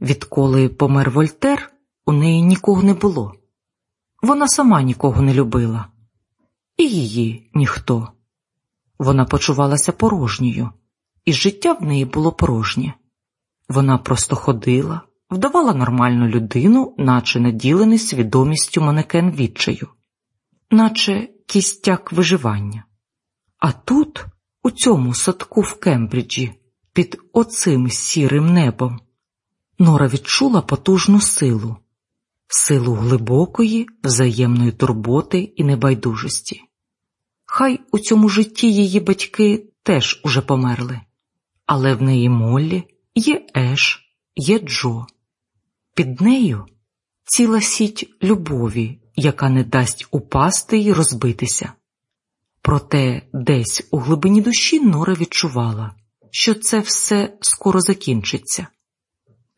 Відколи помер Вольтер, у неї нікого не було. Вона сама нікого не любила, і її ніхто. Вона почувалася порожньою, і життя в неї було порожнє. Вона просто ходила, вдавала нормальну людину, наче наділений свідомістю манекен відчаю, наче кістяк виживання. А тут, у цьому садку в Кембриджі, під оцим сірим небом, Нора відчула потужну силу, силу глибокої, взаємної турботи і небайдужості. Хай у цьому житті її батьки теж уже померли, але в неї Моллі є Еш, є Джо. Під нею ціла сіть любові, яка не дасть упасти й розбитися. Проте десь у глибині душі Нора відчувала, що це все скоро закінчиться.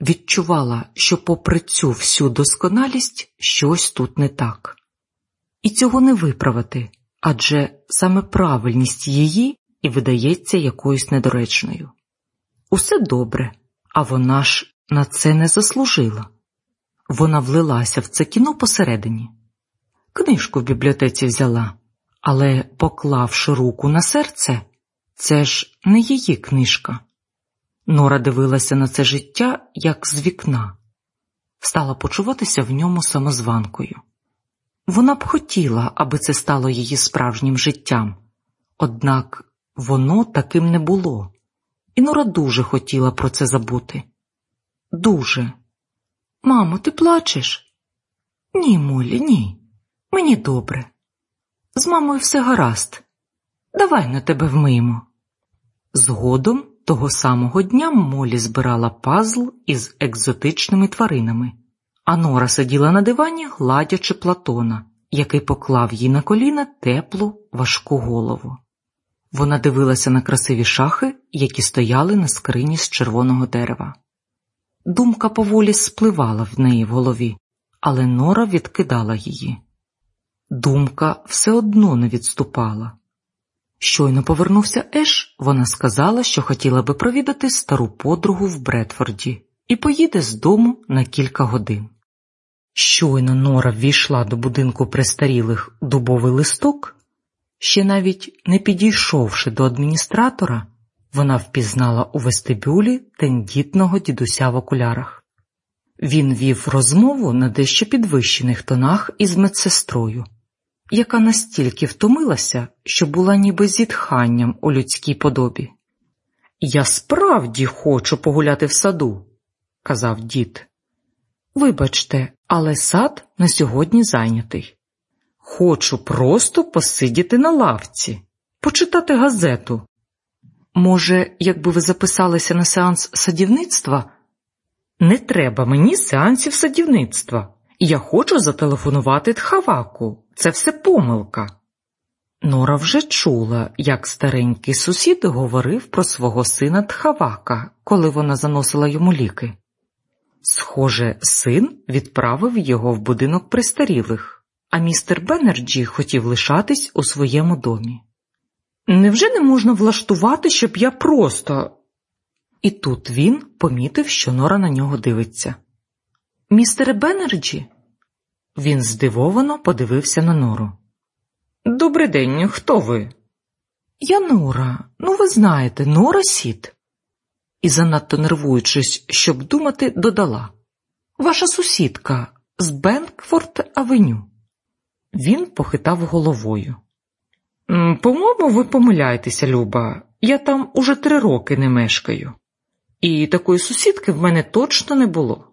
Відчувала, що, попри цю всю досконалість, щось тут не так. І цього не виправити, адже саме правильність її і видається якоюсь недоречною. Усе добре, а вона ж на це не заслужила. Вона влилася в це кіно посередині. Книжку в бібліотеці взяла, але, поклавши руку на серце, це ж не її книжка. Нора дивилася на це життя як з вікна, стала почуватися в ньому самозванкою. Вона б хотіла, аби це стало її справжнім життям, однак воно таким не було, і Нора дуже хотіла про це забути. Дуже. Мамо, ти плачеш? Ні, Молі, ні. Мені добре. З мамою все гаразд. Давай на тебе вмиємо. Згодом того самого дня Молі збирала пазл із екзотичними тваринами, а Нора сиділа на дивані, гладячи Платона, який поклав їй на коліна теплу, важку голову. Вона дивилася на красиві шахи, які стояли на скрині з червоного дерева. Думка поволі спливала в неї в голові, але Нора відкидала її. Думка все одно не відступала. Щойно повернувся Еш, вона сказала, що хотіла би провідати стару подругу в Бредфорді і поїде з дому на кілька годин. Щойно Нора ввійшла до будинку престарілих дубовий листок, ще навіть не підійшовши до адміністратора, вона впізнала у вестибюлі тендітного дідуся в окулярах. Він вів розмову на дещо підвищених тонах із медсестрою яка настільки втомилася, що була ніби зітханням у людській подобі. Я справді хочу погуляти в саду, казав дід. Вибачте, але сад на сьогодні зайнятий. Хочу просто посидіти на лавці, почитати газету. Може, якби ви записалися на сеанс садівництва? Не треба мені сеансів садівництва. Я хочу зателефонувати Тхаваку. Це все помилка. Нора вже чула, як старенький сусід говорив про свого сина Тхавака, коли вона заносила йому ліки. Схоже, син відправив його в будинок престарілих, а містер Беннерджі хотів лишатись у своєму домі. Невже не можна влаштувати, щоб я просто. І тут він помітив, що Нора на нього дивиться. Містере Беннерджі? Він здивовано подивився на Нору. «Добрий день, хто ви? Я Нора, ну ви знаєте, Нора Сід. І, занадто нервуючись, щоб думати, додала Ваша сусідка з Бенкрофт Авеню. Він похитав головою. По-моєму, ви помиляєтеся, Люба, я там уже три роки не мешкаю, і такої сусідки в мене точно не було.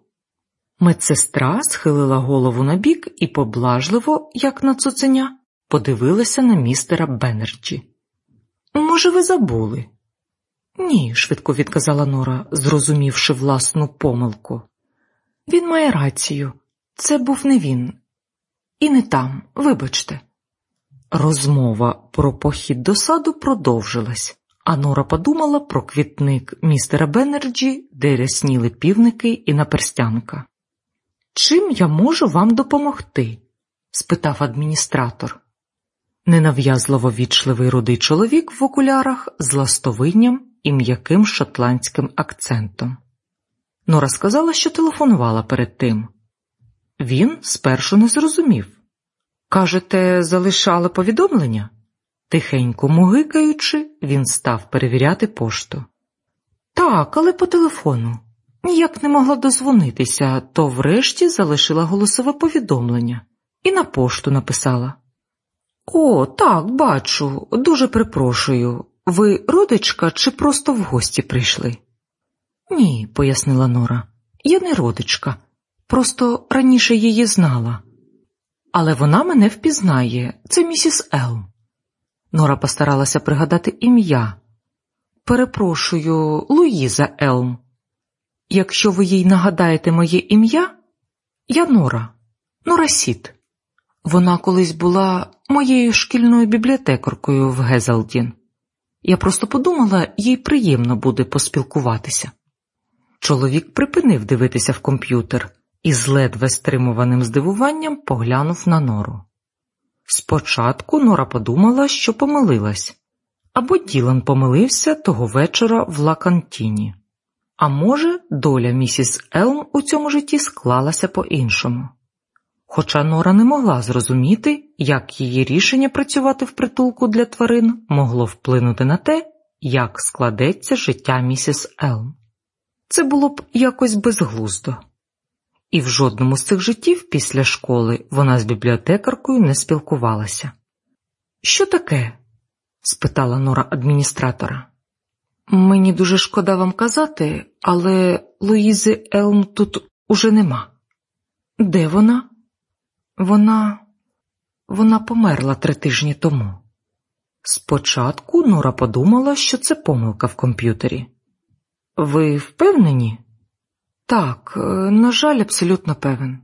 Медсестра схилила голову на бік і поблажливо, як на цуценя, подивилася на містера Беннерджі. Може, ви забули? Ні, швидко відказала Нора, зрозумівши власну помилку. Він має рацію. Це був не він. І не там, вибачте. Розмова про похід до саду продовжилась, а Нора подумала про квітник містера Беннерджі, де рясніли півники і наперстянка. Чим я можу вам допомогти? спитав адміністратор. Ненав'язливо вічливий рудий чоловік в окулярах з ластовинням і м'яким шотландським акцентом. Нора сказала, що телефонувала перед тим. Він спершу не зрозумів. Кажете, залишали повідомлення? Тихенько мугикаючи, він став перевіряти пошту. Так, але по телефону. Ніяк не могла дозвонитися, то врешті залишила голосове повідомлення і на пошту написала. О, так, бачу, дуже припрошую. Ви родичка чи просто в гості прийшли? Ні, пояснила Нора. Я не родичка, просто раніше її знала. Але вона мене впізнає, це місіс Елм. Нора постаралася пригадати ім'я. Перепрошую, Луїза Елм. Якщо ви їй нагадаєте моє ім'я, я Нора, Нора Сіт. Вона колись була моєю шкільною бібліотекаркою в Гезалдін. Я просто подумала, їй приємно буде поспілкуватися. Чоловік припинив дивитися в комп'ютер і з ледве стримуваним здивуванням поглянув на нору. Спочатку Нора подумала, що помилилась, або Ділан помилився того вечора в Лакантіні. А може, доля місіс Елм у цьому житті склалася по-іншому. Хоча Нора не могла зрозуміти, як її рішення працювати в притулку для тварин могло вплинути на те, як складеться життя місіс Елм. Це було б якось безглуздо. І в жодному з цих життів після школи вона з бібліотекаркою не спілкувалася. Що таке? спитала Нора адміністратора. Мені дуже шкода вам казати, але Луїзи Елм тут уже нема. Де вона? Вона Вона померла три тижні тому. Спочатку Нора подумала, що це помилка в комп'ютері. Ви впевнені? Так, е, на жаль, абсолютно певен.